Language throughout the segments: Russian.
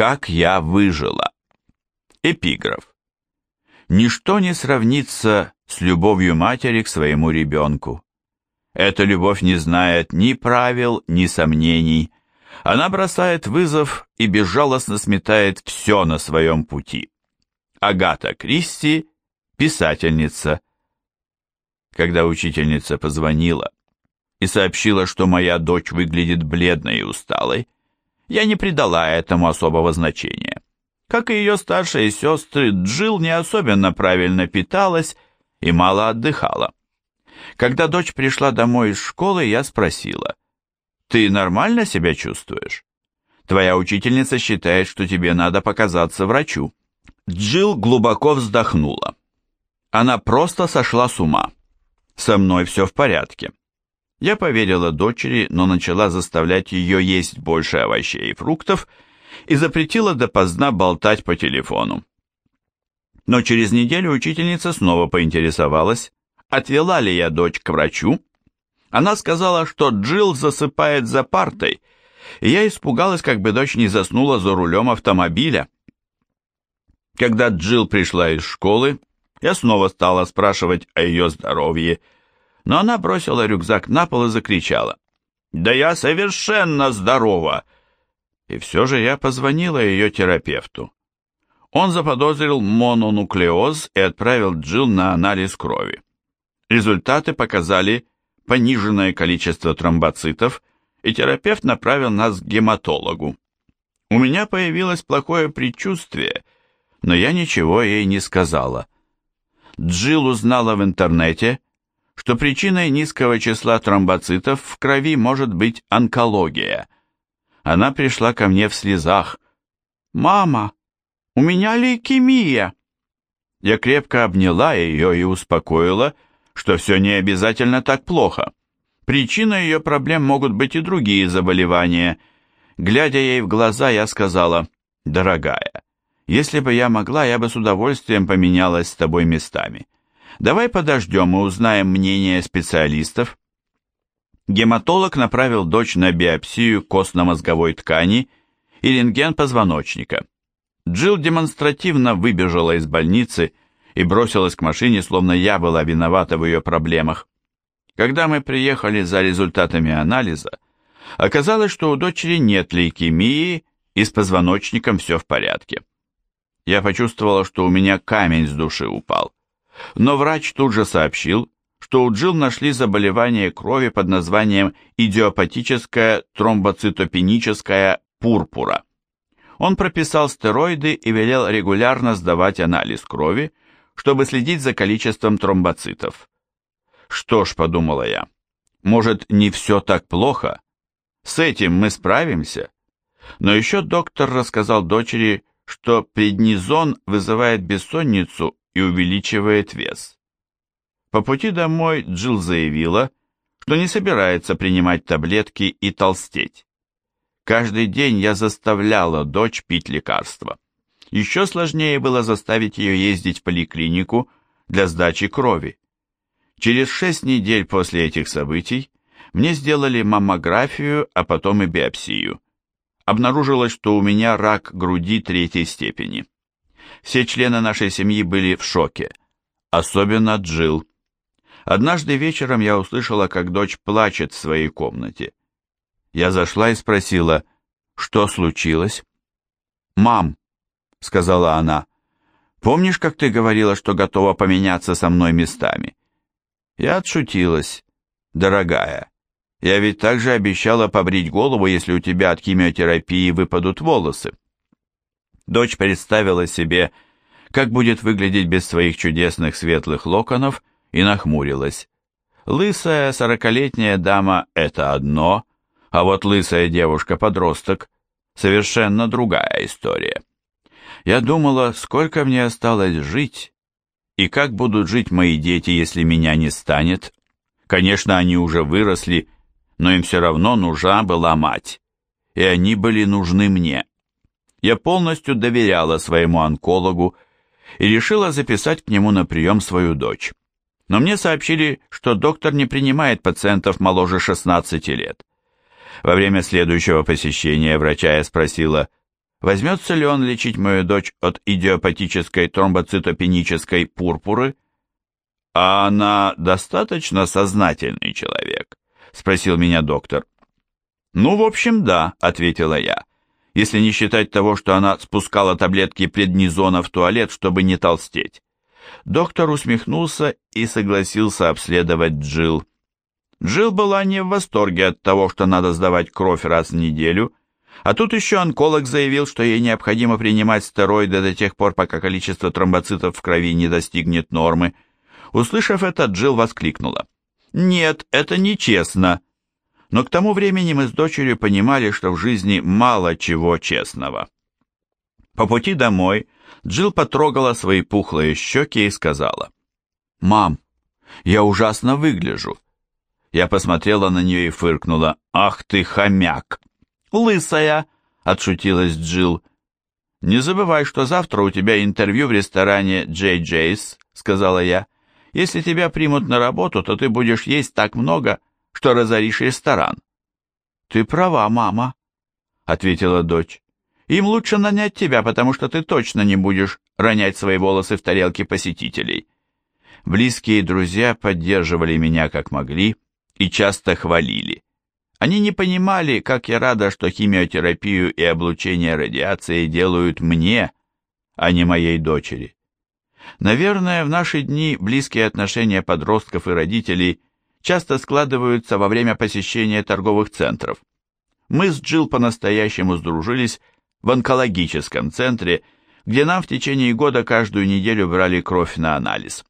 Как я выжила. Эпиграф. Ничто не сравнится с любовью матери к своему ребенку. Эта любовь не знает ни правил, ни сомнений. Она бросает вызов и безжалостно сметает все на своем пути. Агата Кристи, писательница. Когда учительница позвонила и сообщила, что моя дочь выглядит бледной и усталой, я не придала этому особого значения. Как и ее старшие сестры, Джилл не особенно правильно питалась и мало отдыхала. Когда дочь пришла домой из школы, я спросила, «Ты нормально себя чувствуешь? Твоя учительница считает, что тебе надо показаться врачу». Джилл глубоко вздохнула. Она просто сошла с ума. Со мной все в порядке. Я поверила дочери, но начала заставлять ее есть больше овощей и фруктов и запретила допоздна болтать по телефону. Но через неделю учительница снова поинтересовалась, отвела ли я дочь к врачу. Она сказала, что Джилл засыпает за партой, и я испугалась, как бы дочь не заснула за рулем автомобиля. Когда Джилл пришла из школы, я снова стала спрашивать о ее здоровье, но она бросила рюкзак на пол и закричала. «Да я совершенно здорова!» И все же я позвонила ее терапевту. Он заподозрил мононуклеоз и отправил Джилл на анализ крови. Результаты показали пониженное количество тромбоцитов, и терапевт направил нас к гематологу. У меня появилось плохое предчувствие, но я ничего ей не сказала. Джилл узнала в интернете, что причиной низкого числа тромбоцитов в крови может быть онкология. Она пришла ко мне в слезах. «Мама, у меня лейкемия!» Я крепко обняла ее и успокоила, что все не обязательно так плохо. Причиной ее проблем могут быть и другие заболевания. Глядя ей в глаза, я сказала, «Дорогая, если бы я могла, я бы с удовольствием поменялась с тобой местами. Давай подождем и узнаем мнение специалистов. Гематолог направил дочь на биопсию костно-мозговой ткани и рентген позвоночника. Джилл демонстративно выбежала из больницы и бросилась к машине, словно я была виновата в ее проблемах. Когда мы приехали за результатами анализа, оказалось, что у дочери нет лейкемии и с позвоночником все в порядке. Я почувствовала, что у меня камень с души упал. Но врач тут же сообщил, что у Джилл нашли заболевание крови под названием идиопатическая тромбоцитопеническая пурпура. Он прописал стероиды и велел регулярно сдавать анализ крови, чтобы следить за количеством тромбоцитов. Что ж, подумала я, может, не все так плохо? С этим мы справимся? Но еще доктор рассказал дочери, что преднизон вызывает бессонницу и увеличивает вес. По пути домой Джилл заявила, что не собирается принимать таблетки и толстеть. Каждый день я заставляла дочь пить лекарства. Еще сложнее было заставить ее ездить в поликлинику для сдачи крови. Через шесть недель после этих событий мне сделали маммографию, а потом и биопсию. Обнаружилось, что у меня рак груди третьей степени. Все члены нашей семьи были в шоке, особенно Джилл. Однажды вечером я услышала, как дочь плачет в своей комнате. Я зашла и спросила, что случилось? «Мам», — сказала она, — «помнишь, как ты говорила, что готова поменяться со мной местами?» Я отшутилась. «Дорогая, я ведь также обещала побрить голову, если у тебя от химиотерапии выпадут волосы». Дочь представила себе, как будет выглядеть без своих чудесных светлых локонов, и нахмурилась. Лысая сорокалетняя дама – это одно, а вот лысая девушка-подросток – совершенно другая история. Я думала, сколько мне осталось жить, и как будут жить мои дети, если меня не станет. Конечно, они уже выросли, но им все равно нужна была мать, и они были нужны мне. Я полностью доверяла своему онкологу и решила записать к нему на прием свою дочь. Но мне сообщили, что доктор не принимает пациентов моложе 16 лет. Во время следующего посещения врача я спросила, возьмется ли он лечить мою дочь от идиопатической тромбоцитопенической пурпуры? А она достаточно сознательный человек? Спросил меня доктор. Ну, в общем, да, ответила я. Если не считать того, что она спускала таблетки преднизона в туалет, чтобы не толстеть. Доктор усмехнулся и согласился обследовать Джилл. Джилл была не в восторге от того, что надо сдавать кровь раз в неделю, а тут еще онколог заявил, что ей необходимо принимать стероиды до тех пор, пока количество тромбоцитов в крови не достигнет нормы. Услышав это, Джилл воскликнула. «Нет, это нечестно!» Но к тому времени мы с дочерью понимали, что в жизни мало чего честного. По пути домой Джилл потрогала свои пухлые щеки и сказала, «Мам, я ужасно выгляжу». Я посмотрела на нее и фыркнула, «Ах ты, хомяк!» «Лысая!» — отшутилась Джилл. «Не забывай, что завтра у тебя интервью в ресторане Джей Джейс», — сказала я. «Если тебя примут на работу, то ты будешь есть так много, что разоришь ресторан». «Ты права, мама», — ответила дочь. «Им лучше нанять тебя, потому что ты точно не будешь ронять свои волосы в тарелке посетителей». Близкие друзья поддерживали меня как могли и часто хвалили. Они не понимали, как я рада, что химиотерапию и облучение радиацией делают мне, а не моей дочери. Наверное, в наши дни близкие отношения подростков и родителей часто складываются во время посещения торговых центров. Мы с Джилл по-настоящему сдружились в онкологическом центре, где нам в течение года каждую неделю брали кровь на анализ.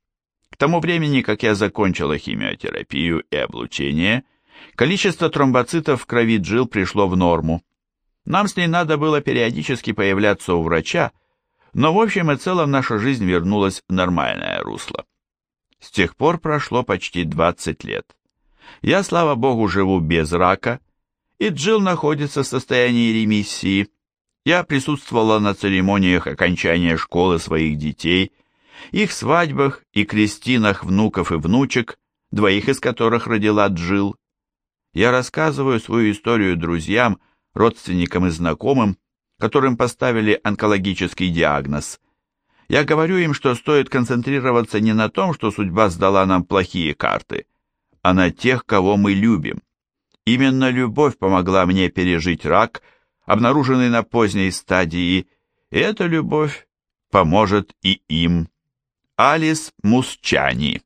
К тому времени, как я закончила химиотерапию и облучение – Количество тромбоцитов в крови Джил пришло в норму. Нам с ней надо было периодически появляться у врача, но в общем и целом наша жизнь вернулась в нормальное русло. С тех пор прошло почти 20 лет. Я, слава богу, живу без рака, и Джил находится в состоянии ремиссии. Я присутствовала на церемониях окончания школы своих детей, их свадьбах и крестинах внуков и внучек, двоих из которых родила Джил я рассказываю свою историю друзьям, родственникам и знакомым, которым поставили онкологический диагноз. Я говорю им, что стоит концентрироваться не на том, что судьба сдала нам плохие карты, а на тех, кого мы любим. Именно любовь помогла мне пережить рак, обнаруженный на поздней стадии, и эта любовь поможет и им. Алис Мусчани